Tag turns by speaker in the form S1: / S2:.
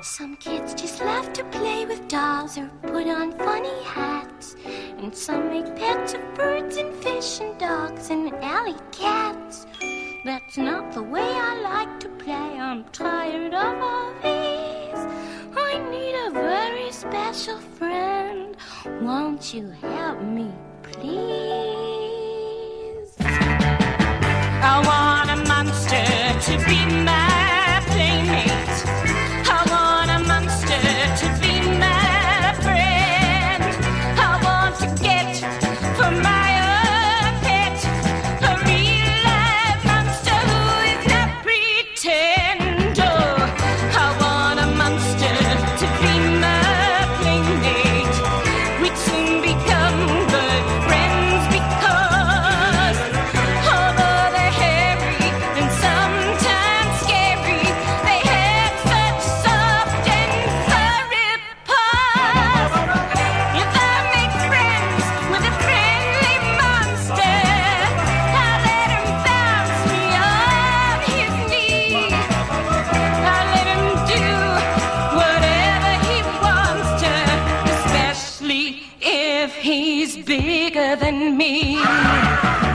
S1: Some kids just love to play with dolls or put on funny hats. And some make pets of birds and fish and dogs and alley cats. That's not the way I like to play. I'm tired of all these. I need a very special friend. Won't you help me, please? He's bigger than me.